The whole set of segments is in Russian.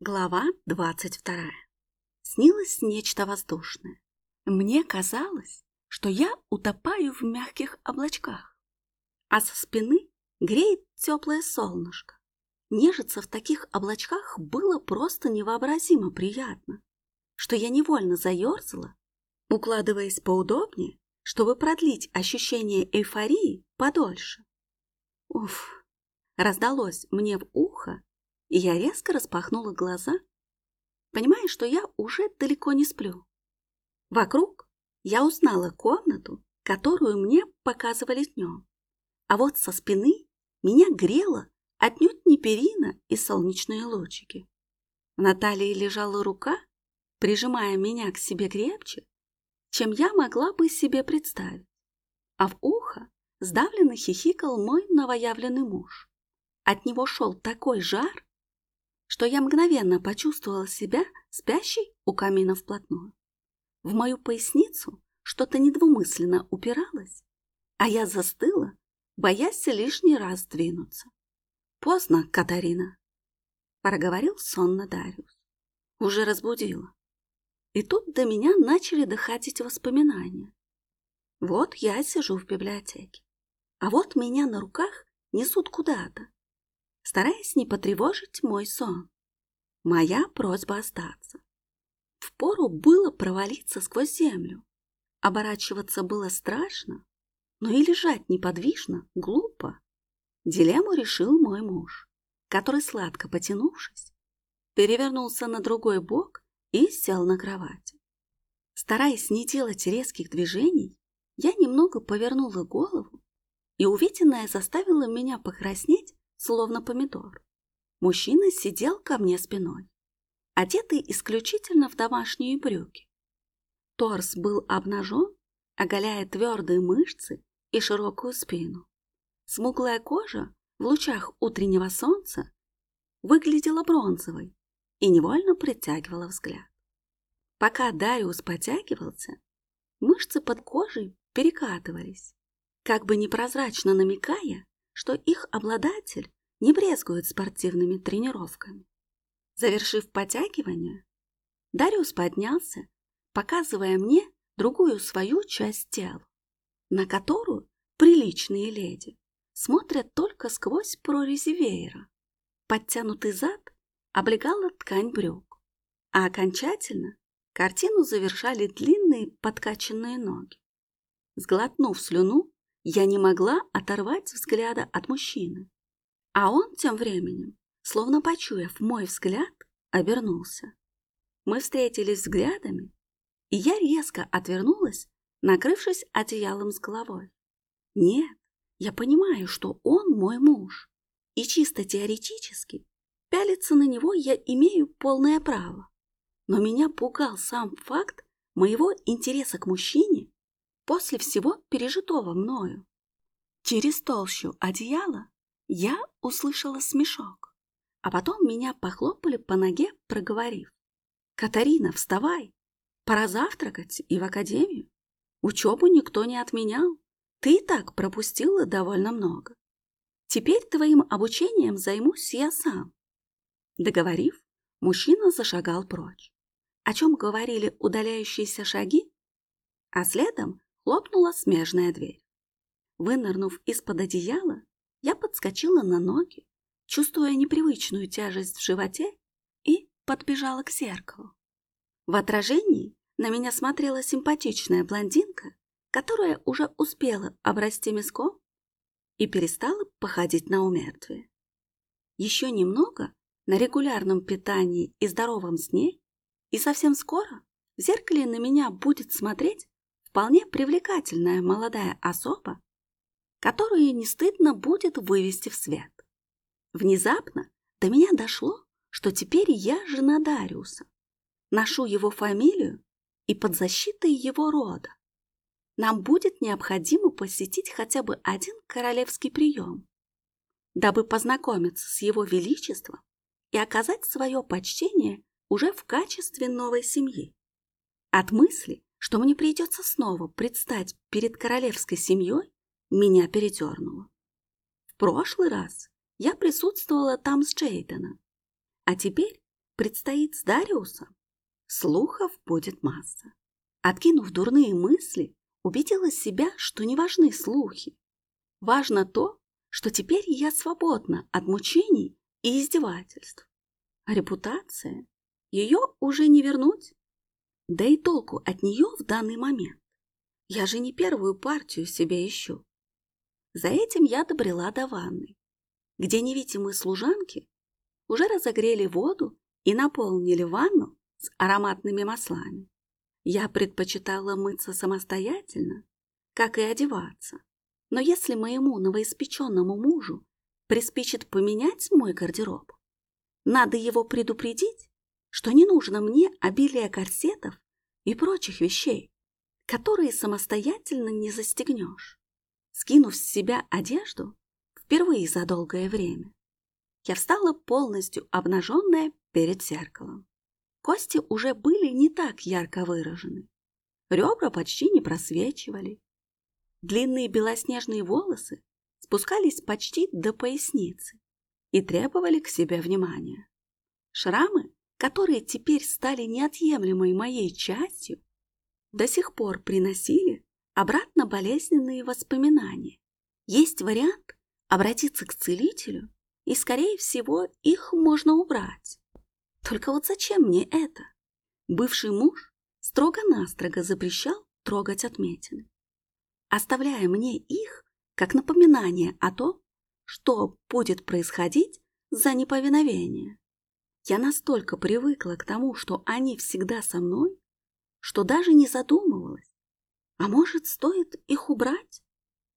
Глава двадцать вторая. Снилось нечто воздушное. Мне казалось, что я утопаю в мягких облачках, а со спины греет теплое солнышко. Нежиться в таких облачках было просто невообразимо приятно, что я невольно заерзала, укладываясь поудобнее, чтобы продлить ощущение эйфории подольше. Уф, раздалось мне в ухо, и я резко распахнула глаза, понимая, что я уже далеко не сплю. Вокруг я узнала комнату, которую мне показывали днем, а вот со спины меня грело отнюдь не перина и солнечные лучики. На талии лежала рука, прижимая меня к себе крепче, чем я могла бы себе представить, а в ухо сдавленно хихикал мой новоявленный муж. От него шел такой жар, что я мгновенно почувствовала себя спящей у камина вплотную. В мою поясницу что-то недвумысленно упиралось, а я застыла, боясь лишний раз двинуться. «Поздно, Катарина», — проговорил сонно Дариус. Уже разбудила. И тут до меня начали доходить воспоминания. Вот я сижу в библиотеке, а вот меня на руках несут куда-то, стараясь не потревожить мой сон. Моя просьба остаться. Впору было провалиться сквозь землю. Оборачиваться было страшно, но и лежать неподвижно глупо. Дилемму решил мой муж, который, сладко потянувшись, перевернулся на другой бок и сел на кровати. Стараясь не делать резких движений, я немного повернула голову, и увиденное заставило меня покраснеть словно помидор. Мужчина сидел ко мне спиной, одетый исключительно в домашние брюки. Торс был обнажен, оголяя твердые мышцы и широкую спину. Смуглая кожа в лучах утреннего солнца выглядела бронзовой и невольно притягивала взгляд. Пока Дариус потягивался, мышцы под кожей перекатывались, как бы непрозрачно намекая, что их обладатель не брезгует спортивными тренировками. Завершив подтягивание, Дариус поднялся, показывая мне другую свою часть тела, на которую приличные леди смотрят только сквозь прорези веера. Подтянутый зад облегала ткань брюк, а окончательно картину завершали длинные подкачанные ноги. Сглотнув слюну, я не могла оторвать взгляда от мужчины. А он тем временем, словно почуяв мой взгляд, обернулся. Мы встретились взглядами, и я резко отвернулась, накрывшись одеялом с головой. Нет, я понимаю, что он мой муж, и чисто теоретически пялиться на него я имею полное право. Но меня пугал сам факт моего интереса к мужчине после всего пережитого мною. Через толщу одеяла я услышала смешок, а потом меня похлопали по ноге, проговорив. «Катарина, вставай! Пора завтракать и в академию. Учебу никто не отменял. Ты и так пропустила довольно много. Теперь твоим обучением займусь я сам». Договорив, мужчина зашагал прочь. О чем говорили удаляющиеся шаги? А следом хлопнула смежная дверь. Вынырнув из-под одеяла, я подскочила на ноги, чувствуя непривычную тяжесть в животе, и подбежала к зеркалу. В отражении на меня смотрела симпатичная блондинка, которая уже успела обрасти мяском и перестала походить на умертвие. Еще немного на регулярном питании и здоровом сне, и совсем скоро в зеркале на меня будет смотреть вполне привлекательная молодая особа, которую не стыдно будет вывести в свет. Внезапно до меня дошло, что теперь я жена Дариуса, ношу его фамилию и под защитой его рода. Нам будет необходимо посетить хотя бы один королевский прием, дабы познакомиться с его величеством и оказать свое почтение уже в качестве новой семьи. От мысли, что мне придется снова предстать перед королевской семьей, меня передернуло. В прошлый раз я присутствовала там с Джейденом, а теперь предстоит с Дариусом, слухов будет масса. Откинув дурные мысли, убедила себя, что не важны слухи. Важно то, что теперь я свободна от мучений и издевательств. А репутация? Ее уже не вернуть. Да и толку от нее в данный момент. Я же не первую партию себе ищу. За этим я добрела до ванны, где невидимые служанки уже разогрели воду и наполнили ванну с ароматными маслами. Я предпочитала мыться самостоятельно, как и одеваться. Но если моему новоиспеченному мужу приспичит поменять мой гардероб, надо его предупредить, что не нужно мне обилие корсетов и прочих вещей, которые самостоятельно не застегнешь. Скинув с себя одежду впервые за долгое время, я встала полностью обнаженная перед зеркалом. Кости уже были не так ярко выражены. Ребра почти не просвечивали. Длинные белоснежные волосы спускались почти до поясницы и требовали к себе внимания. Шрамы, которые теперь стали неотъемлемой моей частью, до сих пор приносили обратно болезненные воспоминания. Есть вариант обратиться к целителю, и, скорее всего, их можно убрать. Только вот зачем мне это? Бывший муж строго-настрого запрещал трогать отметины, оставляя мне их как напоминание о том, что будет происходить за неповиновение. Я настолько привыкла к тому, что они всегда со мной, что даже не задумывалась. А может, стоит их убрать?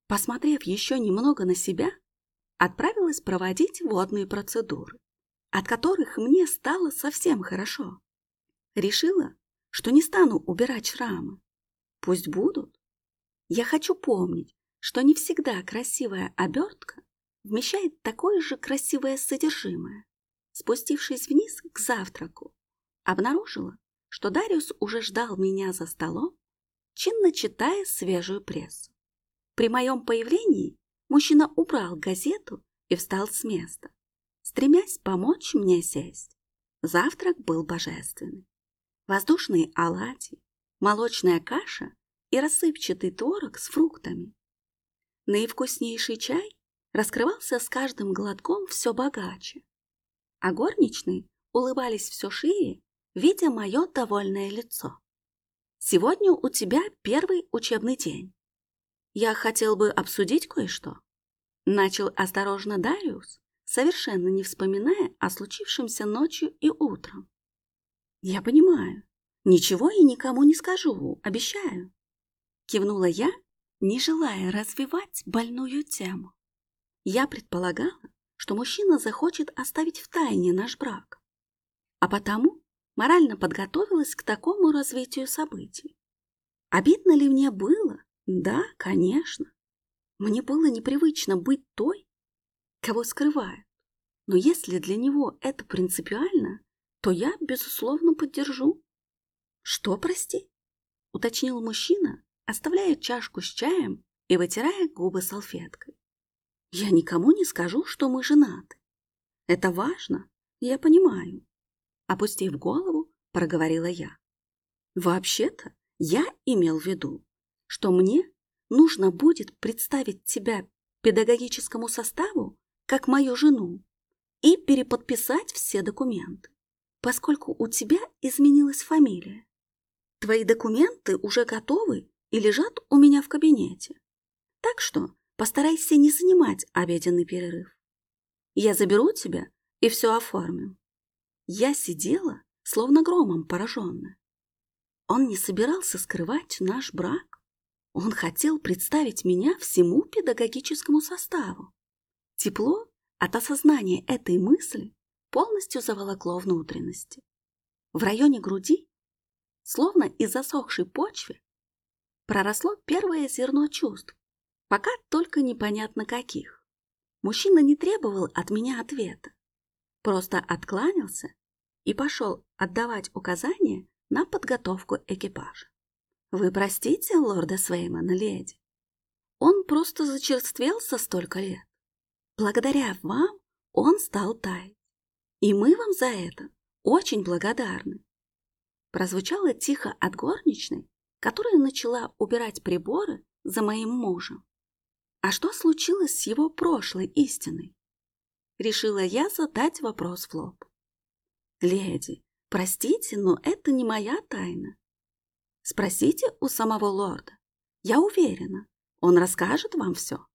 Посмотрев еще немного на себя, отправилась проводить водные процедуры, от которых мне стало совсем хорошо. Решила, что не стану убирать шрамы. Пусть будут. Я хочу помнить, что не всегда красивая обертка вмещает такое же красивое содержимое. Спустившись вниз к завтраку, обнаружила, что Дариус уже ждал меня за столом, чинно читая свежую прессу. При моем появлении мужчина убрал газету и встал с места, стремясь помочь мне сесть. Завтрак был божественный. Воздушные оладьи, молочная каша и рассыпчатый творог с фруктами. Наивкуснейший чай раскрывался с каждым глотком все богаче, а горничные улыбались все шире видя мое довольное лицо. «Сегодня у тебя первый учебный день. Я хотел бы обсудить кое-что». Начал осторожно Дариус, совершенно не вспоминая о случившемся ночью и утром. «Я понимаю. Ничего и никому не скажу, обещаю». Кивнула я, не желая развивать больную тему. Я предполагала, что мужчина захочет оставить в тайне наш брак, а потому морально подготовилась к такому развитию событий. Обидно ли мне было? Да, конечно. Мне было непривычно быть той, кого скрывают. Но если для него это принципиально, то я, безусловно, поддержу. Что, прости? Уточнил мужчина, оставляя чашку с чаем и вытирая губы салфеткой. Я никому не скажу, что мы женаты. Это важно, я понимаю. Опустив голову, проговорила я. Вообще-то я имел в виду, что мне нужно будет представить тебя педагогическому составу как мою жену и переподписать все документы, поскольку у тебя изменилась фамилия. Твои документы уже готовы и лежат у меня в кабинете. Так что постарайся не занимать обеденный перерыв. Я заберу тебя и все оформим. Я сидела, словно громом пораженная. Он не собирался скрывать наш брак. Он хотел представить меня всему педагогическому составу. Тепло от осознания этой мысли полностью заволокло внутренности. В районе груди, словно из засохшей почвы, проросло первое зерно чувств, пока только непонятно каких. Мужчина не требовал от меня ответа, просто откланялся и пошел отдавать указания на подготовку экипажа. Вы простите лорда Свеймана, леди. Он просто зачерствел со столько лет. Благодаря вам он стал таять. И мы вам за это очень благодарны. Прозвучало тихо от горничной, которая начала убирать приборы за моим мужем. А что случилось с его прошлой истиной? Решила я задать вопрос в. Леди, простите, но это не моя тайна. Спросите у самого лорда. Я уверена, он расскажет вам все.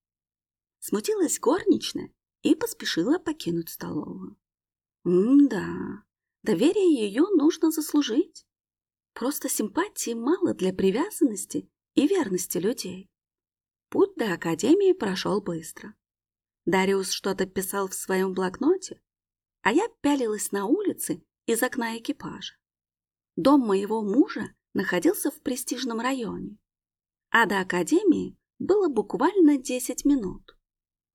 Смутилась горничная и поспешила покинуть столовую. М-да, доверие ее нужно заслужить. Просто симпатии мало для привязанности и верности людей. Путь до Академии прошел быстро. Дариус что-то писал в своем блокноте, а я пялилась на улице из окна экипажа. Дом моего мужа находился в престижном районе, а до Академии было буквально 10 минут.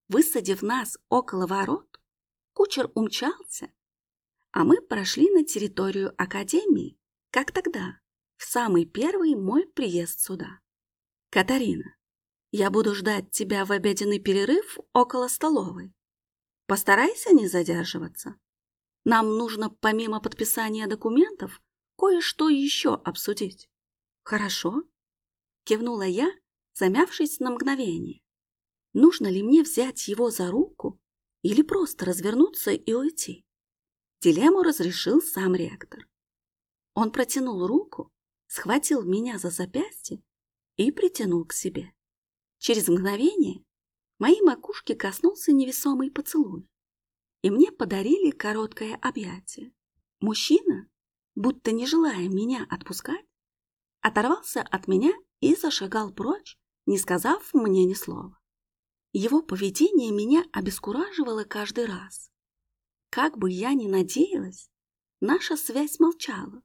Высадив нас около ворот, кучер умчался, а мы прошли на территорию Академии, как тогда, в самый первый мой приезд сюда. Катарина, я буду ждать тебя в обеденный перерыв около столовой. Постарайся не задерживаться. Нам нужно помимо подписания документов кое-что еще обсудить. Хорошо? Кивнула я, замявшись на мгновение. Нужно ли мне взять его за руку или просто развернуться и уйти? Дилемму разрешил сам ректор. Он протянул руку, схватил меня за запястье и притянул к себе. Через мгновение моей макушки коснулся невесомый поцелуй, и мне подарили короткое объятие. Мужчина, будто не желая меня отпускать, оторвался от меня и зашагал прочь, не сказав мне ни слова. Его поведение меня обескураживало каждый раз. Как бы я ни надеялась, наша связь молчала,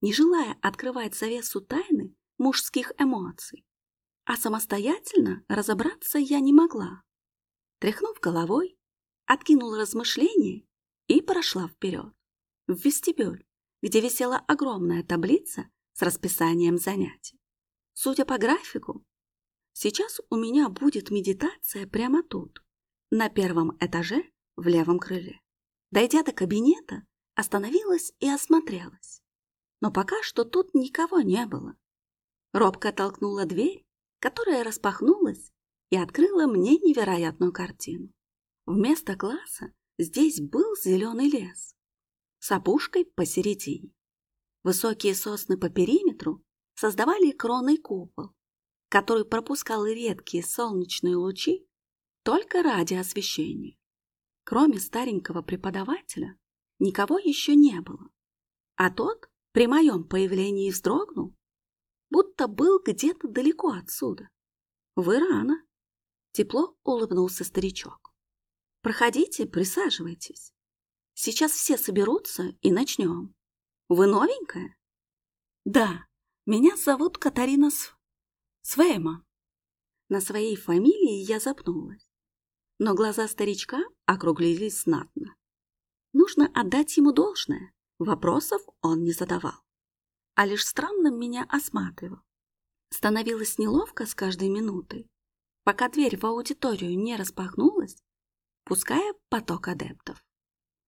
не желая открывать завесу тайны мужских эмоций а самостоятельно разобраться я не могла. Тряхнув головой, откинула размышления и прошла вперед, в вестибюль, где висела огромная таблица с расписанием занятий. Судя по графику, сейчас у меня будет медитация прямо тут, на первом этаже в левом крыле. Дойдя до кабинета, остановилась и осмотрелась. Но пока что тут никого не было. Робко толкнула дверь которая распахнулась и открыла мне невероятную картину. Вместо класса здесь был зеленый лес с опушкой посередине. Высокие сосны по периметру создавали кроной купол, который пропускал редкие солнечные лучи только ради освещения. Кроме старенького преподавателя, никого еще не было. А тот при моем появлении вздрогнул будто был где-то далеко отсюда. Вы рано. Тепло улыбнулся старичок. Проходите, присаживайтесь. Сейчас все соберутся и начнем. Вы новенькая? Да, меня зовут Катарина Св... Свейма. На своей фамилии я запнулась. Но глаза старичка округлились знатно. Нужно отдать ему должное. Вопросов он не задавал а лишь странно меня осматривал. Становилось неловко с каждой минутой, пока дверь в аудиторию не распахнулась, пуская поток адептов.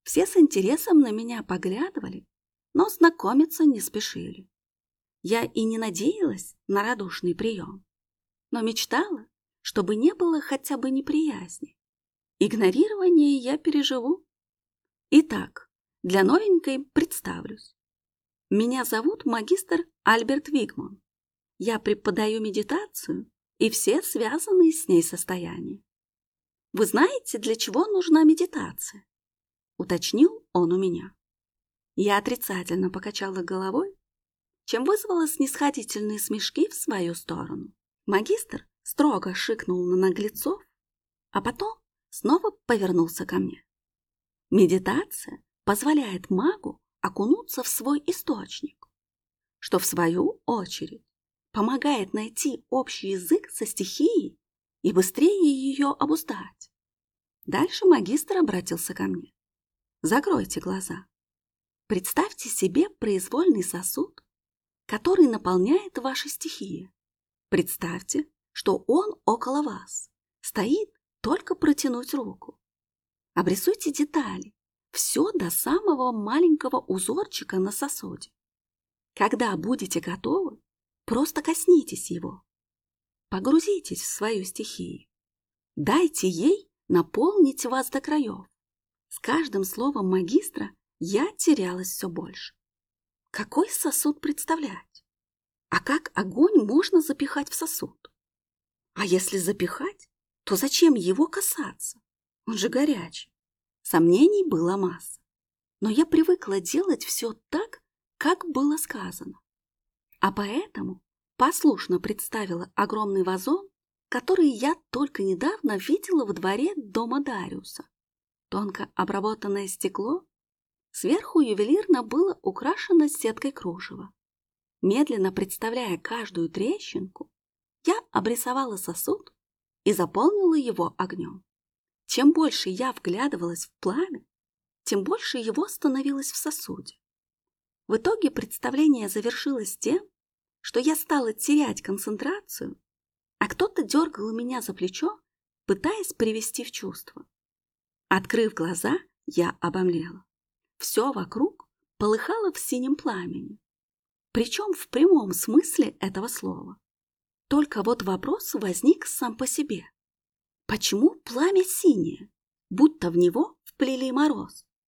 Все с интересом на меня поглядывали, но знакомиться не спешили. Я и не надеялась на радушный прием, но мечтала, чтобы не было хотя бы неприязни. Игнорирование я переживу. Итак, для новенькой представлюсь. Меня зовут магистр Альберт Вигман. Я преподаю медитацию и все связанные с ней состояния. Вы знаете, для чего нужна медитация? Уточнил он у меня. Я отрицательно покачала головой, чем вызвала снисходительные смешки в свою сторону. Магистр строго шикнул на наглецов, а потом снова повернулся ко мне. Медитация позволяет магу окунуться в свой источник, что в свою очередь помогает найти общий язык со стихией и быстрее ее обуздать. Дальше магистр обратился ко мне. Закройте глаза. Представьте себе произвольный сосуд, который наполняет ваши стихии. Представьте, что он около вас, стоит только протянуть руку. Обрисуйте детали, все до самого маленького узорчика на сосуде. Когда будете готовы, просто коснитесь его. Погрузитесь в свою стихию. Дайте ей наполнить вас до краев. С каждым словом магистра я терялась все больше. Какой сосуд представлять? А как огонь можно запихать в сосуд? А если запихать, то зачем его касаться? Он же горячий. Сомнений было масса. Но я привыкла делать все так, как было сказано. А поэтому послушно представила огромный вазон, который я только недавно видела во дворе дома Дариуса. Тонко обработанное стекло, сверху ювелирно было украшено сеткой кружева. Медленно представляя каждую трещинку, я обрисовала сосуд и заполнила его огнем. Чем больше я вглядывалась в пламя, тем больше его становилось в сосуде. В итоге представление завершилось тем, что я стала терять концентрацию, а кто-то дергал меня за плечо, пытаясь привести в чувство. Открыв глаза, я обомлела. Все вокруг полыхало в синем пламени, причем в прямом смысле этого слова. Только вот вопрос возник сам по себе. Почему пламя синее, будто в него вплели мороз?